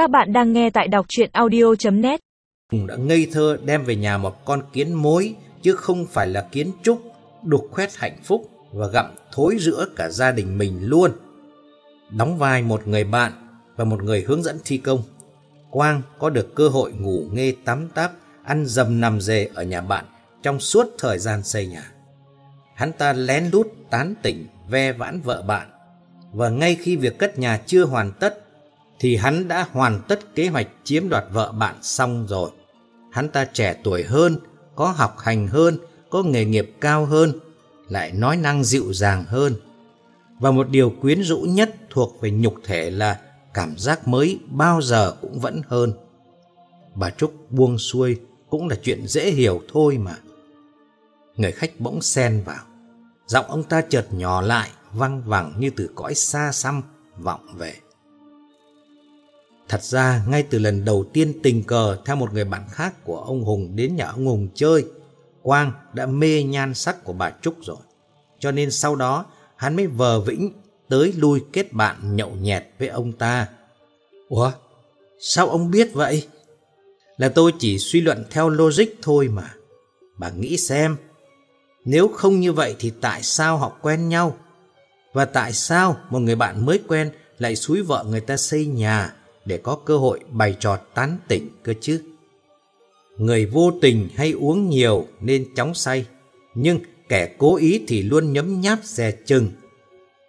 Các bạn đang nghe tại đọc chuyện audio.net Hùng đã ngây thơ đem về nhà một con kiến mối chứ không phải là kiến trúc đục khoét hạnh phúc và gặm thối rữa cả gia đình mình luôn. Đóng vai một người bạn và một người hướng dẫn thi công. Quang có được cơ hội ngủ nghe tắm táp, ăn dầm nằm dề ở nhà bạn trong suốt thời gian xây nhà. Hắn ta lén lút tán tỉnh ve vãn vợ bạn và ngay khi việc cất nhà chưa hoàn tất thì hắn đã hoàn tất kế hoạch chiếm đoạt vợ bạn xong rồi. Hắn ta trẻ tuổi hơn, có học hành hơn, có nghề nghiệp cao hơn, lại nói năng dịu dàng hơn. Và một điều quyến rũ nhất thuộc về nhục thể là cảm giác mới bao giờ cũng vẫn hơn. Bà Trúc buông xuôi cũng là chuyện dễ hiểu thôi mà. Người khách bỗng xen vào. Giọng ông ta chợt nhỏ lại, văng vẳng như từ cõi xa xăm vọng về. Thật ra, ngay từ lần đầu tiên tình cờ theo một người bạn khác của ông Hùng đến nhà ông Hùng chơi, Quang đã mê nhan sắc của bà Trúc rồi. Cho nên sau đó, hắn mới vờ vĩnh tới lui kết bạn nhậu nhẹt với ông ta. Ủa? Sao ông biết vậy? Là tôi chỉ suy luận theo logic thôi mà. Bà nghĩ xem, nếu không như vậy thì tại sao họ quen nhau? Và tại sao một người bạn mới quen lại xúi vợ người ta xây nhà để có cơ hội bày trò tán tỉnh cơ chứ? Người vô tình hay uống nhiều nên chóng say, nhưng kẻ cố ý thì luôn nhấm nháp dè chừng.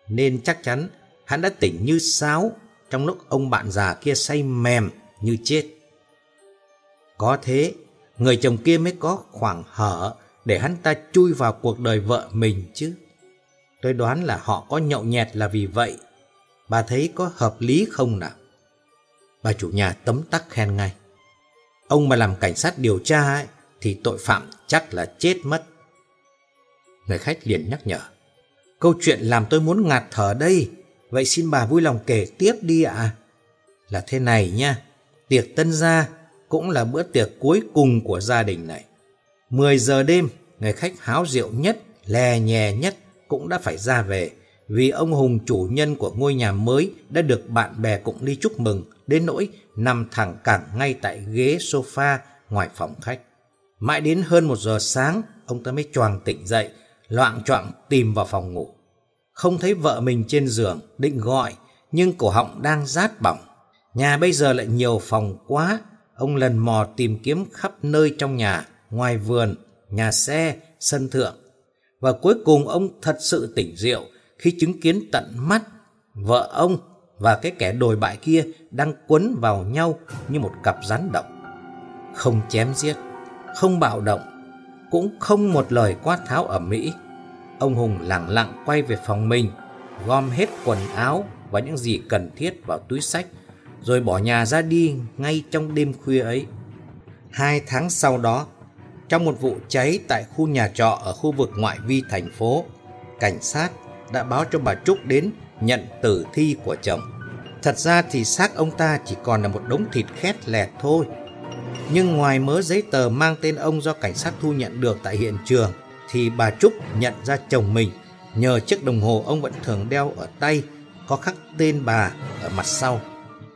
Nên chắc chắn hắn đã tỉnh như sáo trong lúc ông bạn già kia say mềm như chết. Có thế, người chồng kia mới có khoảng hở để hắn ta chui vào cuộc đời vợ mình chứ. Tôi đoán là họ có nhậu nhẹt là vì vậy. Bà thấy có hợp lý không nào? Bà chủ nhà tấm tắc khen ngay. Ông mà làm cảnh sát điều tra ấy, thì tội phạm chắc là chết mất. Người khách liền nhắc nhở. Câu chuyện làm tôi muốn ngạt thở đây. Vậy xin bà vui lòng kể tiếp đi ạ. Là thế này nha. Tiệc tân gia cũng là bữa tiệc cuối cùng của gia đình này. 10 giờ đêm, người khách háo rượu nhất, lè nhè nhất cũng đã phải ra về vì ông Hùng chủ nhân của ngôi nhà mới đã được bạn bè cũng đi chúc mừng đến nỗi nằm thẳng cẳng ngay tại ghế sofa ngoài phòng khách. Mãi đến hơn một giờ sáng, ông ta mới choàng tỉnh dậy, loạn choạng tìm vào phòng ngủ. Không thấy vợ mình trên giường, định gọi, nhưng cổ họng đang rát bỏng. Nhà bây giờ lại nhiều phòng quá, ông lần mò tìm kiếm khắp nơi trong nhà, ngoài vườn, nhà xe, sân thượng. Và cuối cùng ông thật sự tỉnh rượu khi chứng kiến tận mắt vợ ông và cái kẻ đồi bại kia đang quấn vào nhau như một cặp rắn độc. Không chém giết, không bạo động, cũng không một lời quát tháo ở Mỹ. Ông Hùng lặng lặng quay về phòng mình, gom hết quần áo và những gì cần thiết vào túi sách, rồi bỏ nhà ra đi ngay trong đêm khuya ấy. Hai tháng sau đó, trong một vụ cháy tại khu nhà trọ ở khu vực ngoại vi thành phố, cảnh sát đã báo cho bà Trúc đến nhận tử thi của chồng. Thật ra thì xác ông ta chỉ còn là một đống thịt khét lẹt thôi. Nhưng ngoài mớ giấy tờ mang tên ông do cảnh sát thu nhận được tại hiện trường, thì bà Trúc nhận ra chồng mình nhờ chiếc đồng hồ ông vẫn thường đeo ở tay có khắc tên bà ở mặt sau.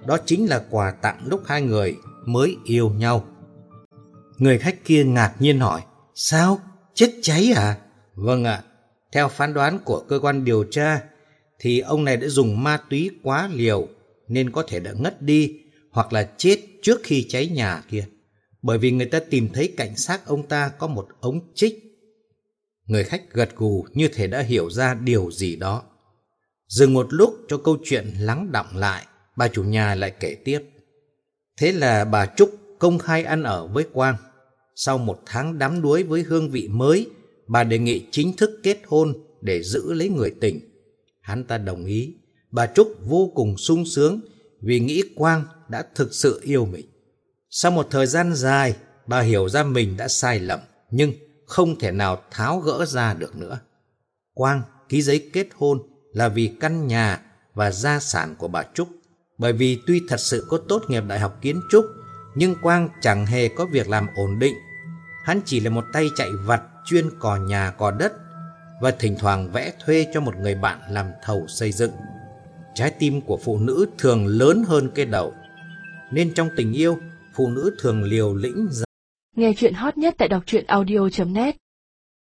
Đó chính là quà tặng lúc hai người mới yêu nhau. Người khách kia ngạc nhiên hỏi, sao? Chết cháy à? Vâng ạ, theo phán đoán của cơ quan điều tra, thì ông này đã dùng ma túy quá liều nên có thể đã ngất đi hoặc là chết trước khi cháy nhà kia. Bởi vì người ta tìm thấy cảnh sát ông ta có một ống chích. Người khách gật gù như thể đã hiểu ra điều gì đó. Dừng một lúc cho câu chuyện lắng đọng lại, bà chủ nhà lại kể tiếp. Thế là bà Trúc công khai ăn ở với Quang. Sau một tháng đắm đuối với hương vị mới, bà đề nghị chính thức kết hôn để giữ lấy người tình. Hắn ta đồng ý. Bà Trúc vô cùng sung sướng vì nghĩ Quang đã thực sự yêu mình. Sau một thời gian dài, bà hiểu ra mình đã sai lầm, nhưng không thể nào tháo gỡ ra được nữa. Quang ký giấy kết hôn là vì căn nhà và gia sản của bà Trúc. Bởi vì tuy thật sự có tốt nghiệp đại học kiến trúc, nhưng Quang chẳng hề có việc làm ổn định. Hắn chỉ là một tay chạy vặt chuyên cò nhà cò đất và thỉnh thoảng vẽ thuê cho một người bạn làm thầu xây dựng. Trái tim của phụ nữ thường lớn hơn cái đầu. nên trong tình yêu, phụ nữ thường liều lĩnh Nghe chuyện hot nhất tại đọc truyện audio.net